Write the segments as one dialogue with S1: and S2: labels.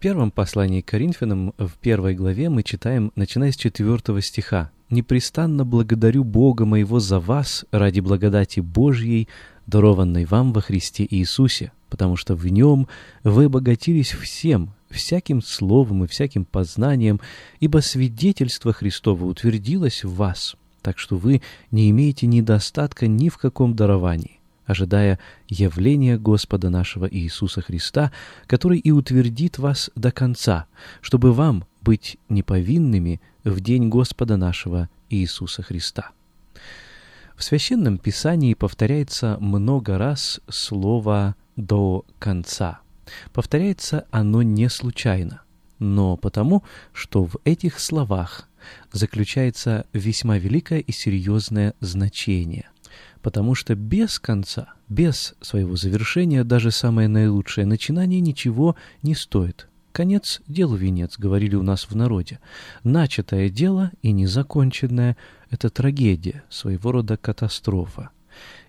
S1: Первом послании к Коринфянам, в первой главе, мы читаем, начиная с четвертого стиха, «Непрестанно благодарю Бога моего за вас ради благодати Божьей, дарованной вам во Христе Иисусе, потому что в нем вы обогатились всем, всяким словом и всяким познанием, ибо свидетельство Христово утвердилось в вас, так что вы не имеете недостатка ни в каком даровании, ожидая явления Господа нашего Иисуса Христа, который и утвердит вас до конца, чтобы вам быть неповинными в день Господа нашего Иисуса Христа. В Священном Писании повторяется много раз слово «до конца». Повторяется оно не случайно, но потому, что в этих словах заключается весьма великое и серьезное значение, потому что без конца, без своего завершения даже самое наилучшее начинание ничего не стоит. Конец делу венец, говорили у нас в народе. Начатое дело и незаконченное — это трагедия, своего рода катастрофа.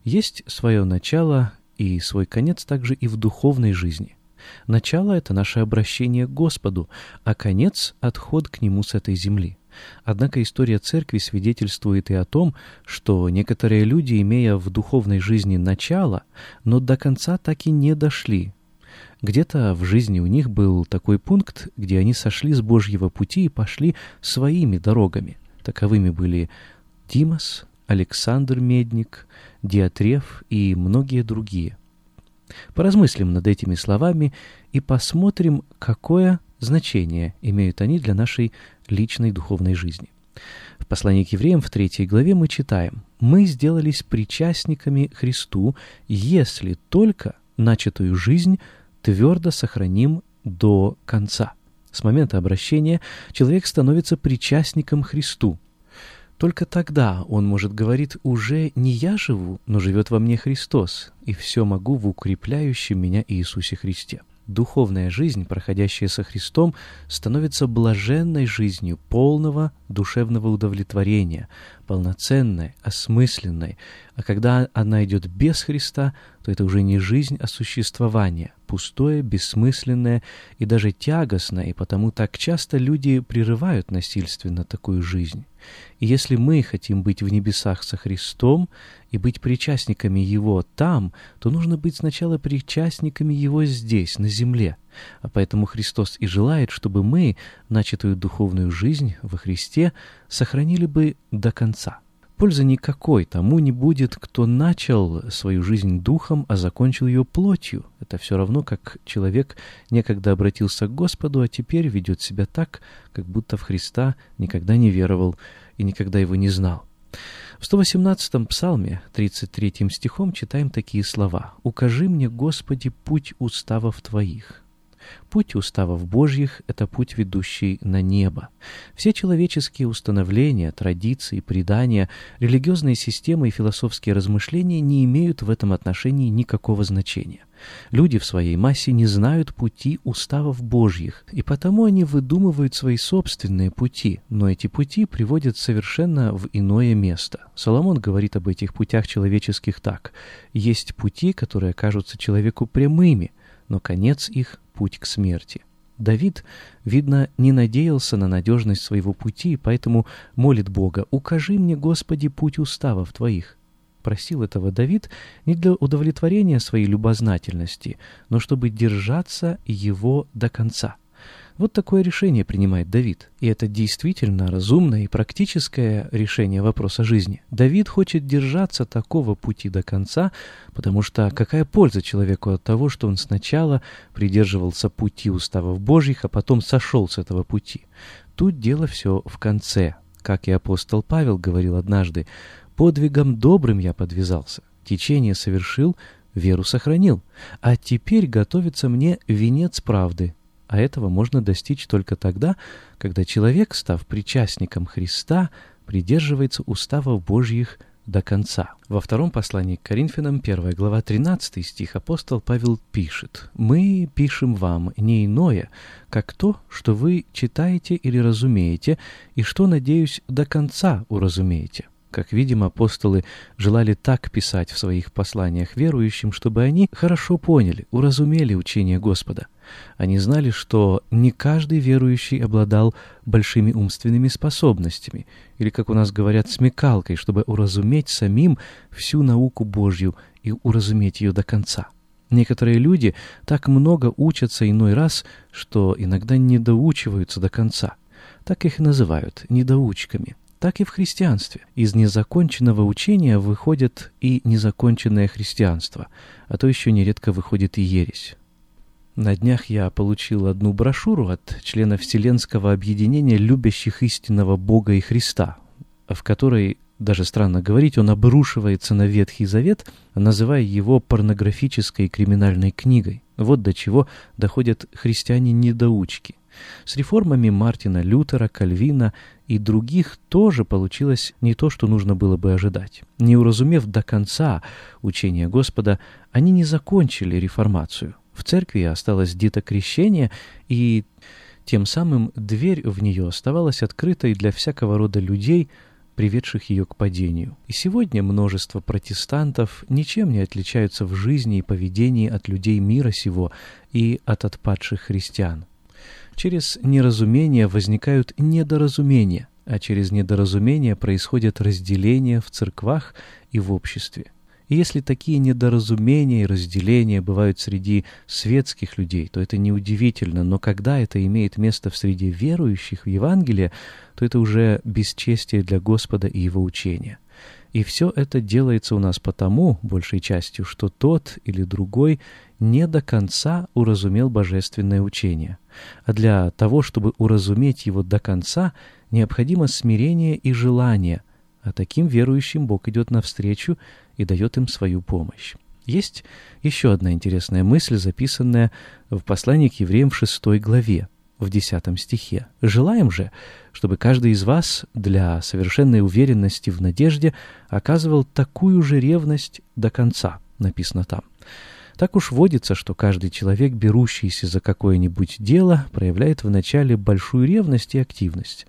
S1: Есть свое начало и свой конец также и в духовной жизни. Начало — это наше обращение к Господу, а конец — отход к Нему с этой земли. Однако история церкви свидетельствует и о том, что некоторые люди, имея в духовной жизни начало, но до конца так и не дошли, где-то в жизни у них был такой пункт, где они сошли с Божьего пути и пошли своими дорогами. Таковыми были Димас, Александр Медник, Диатреф и многие другие. Поразмыслим над этими словами и посмотрим, какое значение имеют они для нашей личной духовной жизни. В послании к евреям в третьей главе мы читаем «Мы сделались причастниками Христу, если только начатую жизнь твердо сохраним до конца. С момента обращения человек становится причастником Христу. Только тогда он может говорить «уже не я живу, но живет во мне Христос, и все могу в укрепляющем меня Иисусе Христе». Духовная жизнь, проходящая со Христом, становится блаженной жизнью полного душевного удовлетворения, полноценной, осмысленной. А когда она идет без Христа, то это уже не жизнь, а существование, пустое, бессмысленное и даже тягостное, и потому так часто люди прерывают насильственно такую жизнь. И если мы хотим быть в небесах со Христом и быть причастниками Его там, то нужно быть сначала причастниками Его здесь, на земле. А поэтому Христос и желает, чтобы мы начатую духовную жизнь во Христе сохранили бы до конца. Пользы никакой тому не будет, кто начал свою жизнь духом, а закончил ее плотью. Это все равно, как человек некогда обратился к Господу, а теперь ведет себя так, как будто в Христа никогда не веровал и никогда его не знал. В 118-м псалме, 33 стихом, читаем такие слова «Укажи мне, Господи, путь уставов Твоих». Путь уставов Божьих — это путь, ведущий на небо. Все человеческие установления, традиции, предания, религиозные системы и философские размышления не имеют в этом отношении никакого значения. Люди в своей массе не знают пути уставов Божьих, и потому они выдумывают свои собственные пути, но эти пути приводят совершенно в иное место. Соломон говорит об этих путях человеческих так. «Есть пути, которые кажутся человеку прямыми, но конец их — путь к смерти. Давид, видно, не надеялся на надежность своего пути, поэтому молит Бога «Укажи мне, Господи, путь уставов Твоих». Просил этого Давид не для удовлетворения своей любознательности, но чтобы держаться его до конца. Вот такое решение принимает Давид. И это действительно разумное и практическое решение вопроса жизни. Давид хочет держаться такого пути до конца, потому что какая польза человеку от того, что он сначала придерживался пути уставов Божьих, а потом сошел с этого пути? Тут дело все в конце. Как и апостол Павел говорил однажды, «Подвигом добрым я подвязался, течение совершил, веру сохранил, а теперь готовится мне венец правды, а этого можно достичь только тогда, когда человек, став причастником Христа, придерживается уставов Божьих до конца. Во втором послании к Коринфянам, 1 глава, 13 стих, апостол Павел пишет «Мы пишем вам не иное, как то, что вы читаете или разумеете, и что, надеюсь, до конца уразумеете». Как видим, апостолы желали так писать в своих посланиях верующим, чтобы они хорошо поняли, уразумели учение Господа. Они знали, что не каждый верующий обладал большими умственными способностями, или, как у нас говорят, смекалкой, чтобы уразуметь самим всю науку Божью и уразуметь ее до конца. Некоторые люди так много учатся иной раз, что иногда не доучиваются до конца. Так их и называют недоучками так и в христианстве. Из незаконченного учения выходит и незаконченное христианство, а то еще нередко выходит и ересь. На днях я получил одну брошюру от члена Вселенского объединения любящих истинного Бога и Христа, в которой, даже странно говорить, он обрушивается на Ветхий Завет, называя его порнографической криминальной книгой. Вот до чего доходят христиане-недоучки. С реформами Мартина Лютера, Кальвина и других тоже получилось не то, что нужно было бы ожидать. Не уразумев до конца учения Господа, они не закончили реформацию. В церкви осталось детокрещение, и тем самым дверь в нее оставалась открытой для всякого рода людей, приведших ее к падению. И сегодня множество протестантов ничем не отличаются в жизни и поведении от людей мира сего и от отпадших христиан. Через неразумение возникают недоразумения, а через недоразумение происходят разделения в церквах и в обществе. И если такие недоразумения и разделения бывают среди светских людей, то это неудивительно, но когда это имеет место в среде верующих в Евангелие, то это уже бесчестие для Господа и Его учения. И все это делается у нас потому, большей частью, что тот или другой не до конца уразумел божественное учение. А для того, чтобы уразуметь его до конца, необходимо смирение и желание, а таким верующим Бог идет навстречу и дает им свою помощь. Есть еще одна интересная мысль, записанная в послании к евреям в шестой главе в 10 стихе. «Желаем же, чтобы каждый из вас для совершенной уверенности в надежде оказывал такую же ревность до конца», написано там. Так уж водится, что каждый человек, берущийся за какое-нибудь дело, проявляет вначале большую ревность и активность.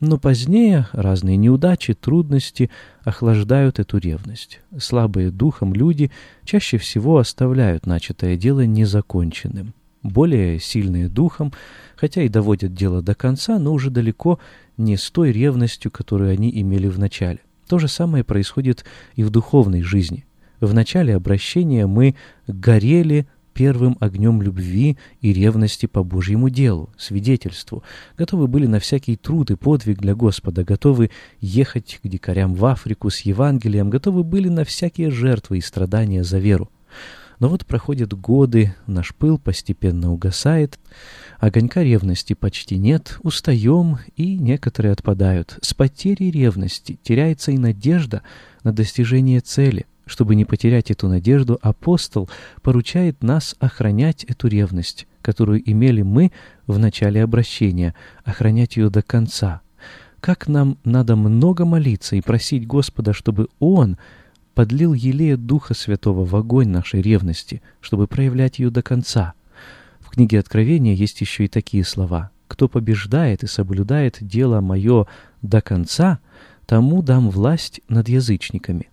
S1: Но позднее разные неудачи, трудности охлаждают эту ревность. Слабые духом люди чаще всего оставляют начатое дело незаконченным более сильные духом, хотя и доводят дело до конца, но уже далеко не с той ревностью, которую они имели в начале. То же самое происходит и в духовной жизни. В начале обращения мы горели первым огнем любви и ревности по Божьему делу, свидетельству, готовы были на всякий труд и подвиг для Господа, готовы ехать к дикарям в Африку с Евангелием, готовы были на всякие жертвы и страдания за веру. Но вот проходят годы, наш пыл постепенно угасает, огонька ревности почти нет, устаем, и некоторые отпадают. С потерей ревности теряется и надежда на достижение цели. Чтобы не потерять эту надежду, апостол поручает нас охранять эту ревность, которую имели мы в начале обращения, охранять ее до конца. Как нам надо много молиться и просить Господа, чтобы Он подлил елея Духа Святого в огонь нашей ревности, чтобы проявлять ее до конца. В книге Откровения есть еще и такие слова. «Кто побеждает и соблюдает дело мое до конца, тому дам власть над язычниками».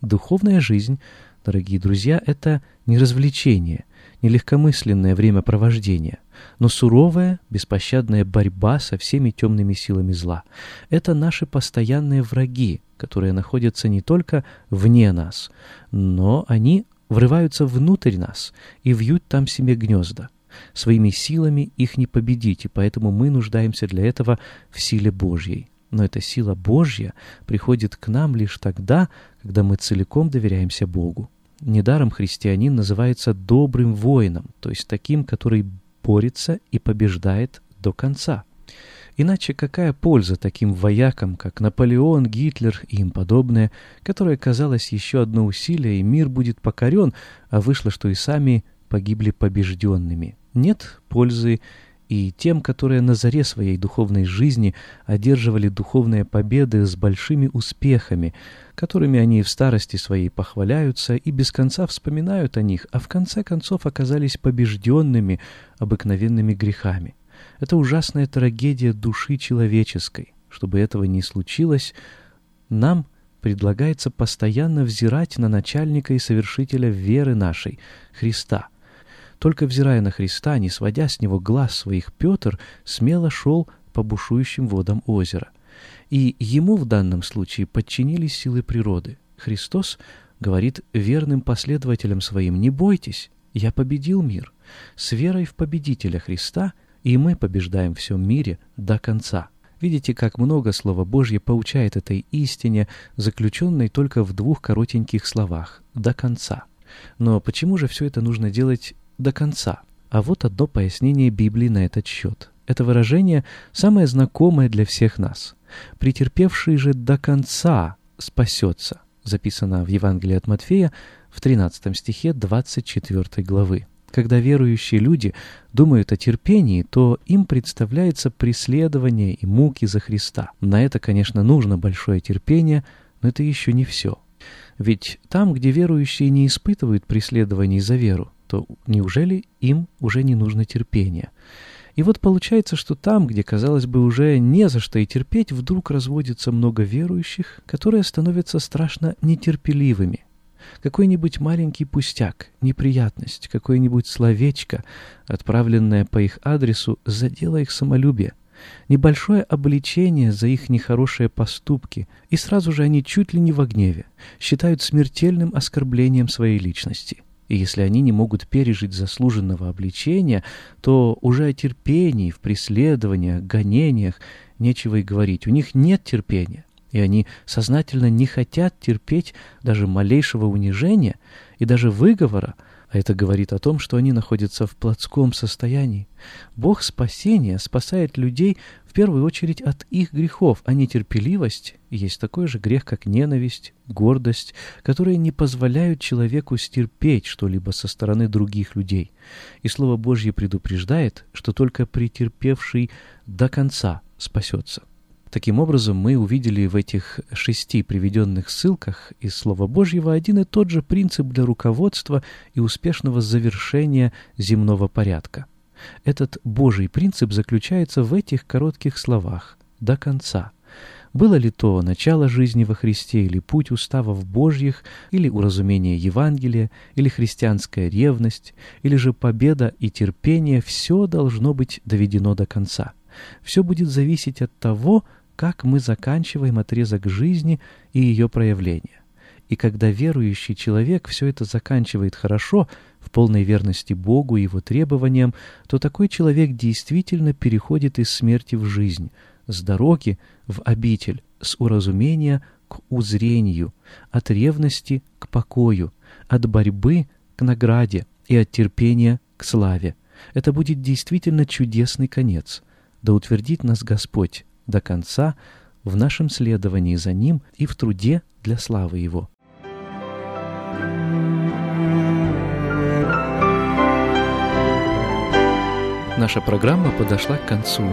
S1: Духовная жизнь, дорогие друзья, это не развлечение, не легкомысленное времяпровождение, но суровая, беспощадная борьба со всеми темными силами зла. Это наши постоянные враги, которые находятся не только вне нас, но они врываются внутрь нас и вьют там себе гнезда. Своими силами их не победить, и поэтому мы нуждаемся для этого в силе Божьей. Но эта сила Божья приходит к нам лишь тогда, когда мы целиком доверяемся Богу. Недаром христианин называется добрым воином, то есть таким, который борется и побеждает до конца. Иначе какая польза таким воякам, как Наполеон, Гитлер и им подобное, которое казалось еще одно усилие, и мир будет покорен, а вышло, что и сами погибли побежденными. Нет пользы и тем, которые на заре своей духовной жизни одерживали духовные победы с большими успехами, которыми они в старости своей похваляются и без конца вспоминают о них, а в конце концов оказались побежденными обыкновенными грехами. Это ужасная трагедия души человеческой. Чтобы этого не случилось, нам предлагается постоянно взирать на начальника и совершителя веры нашей, Христа – только взирая на Христа, не сводя с него глаз своих, Петр смело шел по бушующим водам озера. И ему в данном случае подчинились силы природы. Христос говорит верным последователям своим, «Не бойтесь, я победил мир». С верой в победителя Христа и мы побеждаем в всем мире до конца. Видите, как много Слово Божье поучает этой истине, заключенной только в двух коротеньких словах «до конца». Но почему же все это нужно делать до конца. А вот одно пояснение Библии на этот счет. Это выражение самое знакомое для всех нас. «Претерпевший же до конца спасется», записано в Евангелии от Матфея в 13 стихе 24 главы. Когда верующие люди думают о терпении, то им представляется преследование и муки за Христа. На это, конечно, нужно большое терпение, но это еще не все. Ведь там, где верующие не испытывают преследований за веру, то неужели им уже не нужно терпение? И вот получается, что там, где, казалось бы, уже не за что и терпеть, вдруг разводится много верующих, которые становятся страшно нетерпеливыми. Какой-нибудь маленький пустяк, неприятность, какое-нибудь словечко, отправленное по их адресу, задело их самолюбие. Небольшое обличение за их нехорошие поступки, и сразу же они чуть ли не в гневе, считают смертельным оскорблением своей личности. И если они не могут пережить заслуженного обличения, то уже о терпении в преследованиях, гонениях нечего и говорить. У них нет терпения, и они сознательно не хотят терпеть даже малейшего унижения и даже выговора, а это говорит о том, что они находятся в плотском состоянии. Бог спасения спасает людей в первую очередь от их грехов, а нетерпеливость есть такой же грех, как ненависть, гордость, которые не позволяют человеку стерпеть что-либо со стороны других людей. И Слово Божье предупреждает, что только претерпевший до конца спасется. Таким образом, мы увидели в этих шести приведенных ссылках из Слова Божьего один и тот же принцип для руководства и успешного завершения земного порядка. Этот Божий принцип заключается в этих коротких словах «до конца». Было ли то начало жизни во Христе, или путь уставов Божьих, или уразумение Евангелия, или христианская ревность, или же победа и терпение, все должно быть доведено до конца. Все будет зависеть от того, как мы заканчиваем отрезок жизни и ее проявления. И когда верующий человек все это заканчивает хорошо, в полной верности Богу и его требованиям, то такой человек действительно переходит из смерти в жизнь, с дороги в обитель, с уразумения к узрению, от ревности к покою, от борьбы к награде и от терпения к славе. Это будет действительно чудесный конец. Да утвердит нас Господь до конца в нашем следовании за Ним и в труде для славы Его. Наша программа подошла к концу.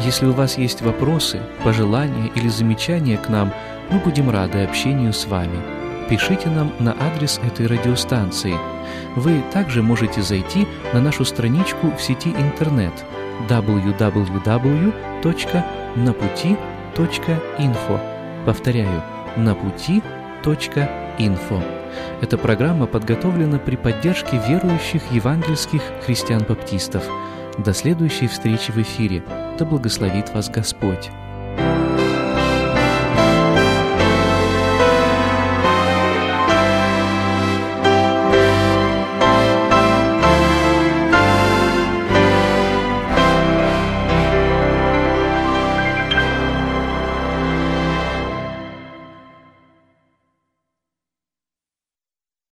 S1: Если у вас есть вопросы, пожелания или замечания к нам, мы будем рады общению с вами. Пишите нам на адрес этой радиостанции. Вы также можете зайти на нашу страничку в сети интернет www на пути.инфо. Повторяю, пути.инфо. Эта программа подготовлена при поддержке верующих евангельских христиан-баптистов. До следующей встречи в эфире. Да благословит вас Господь.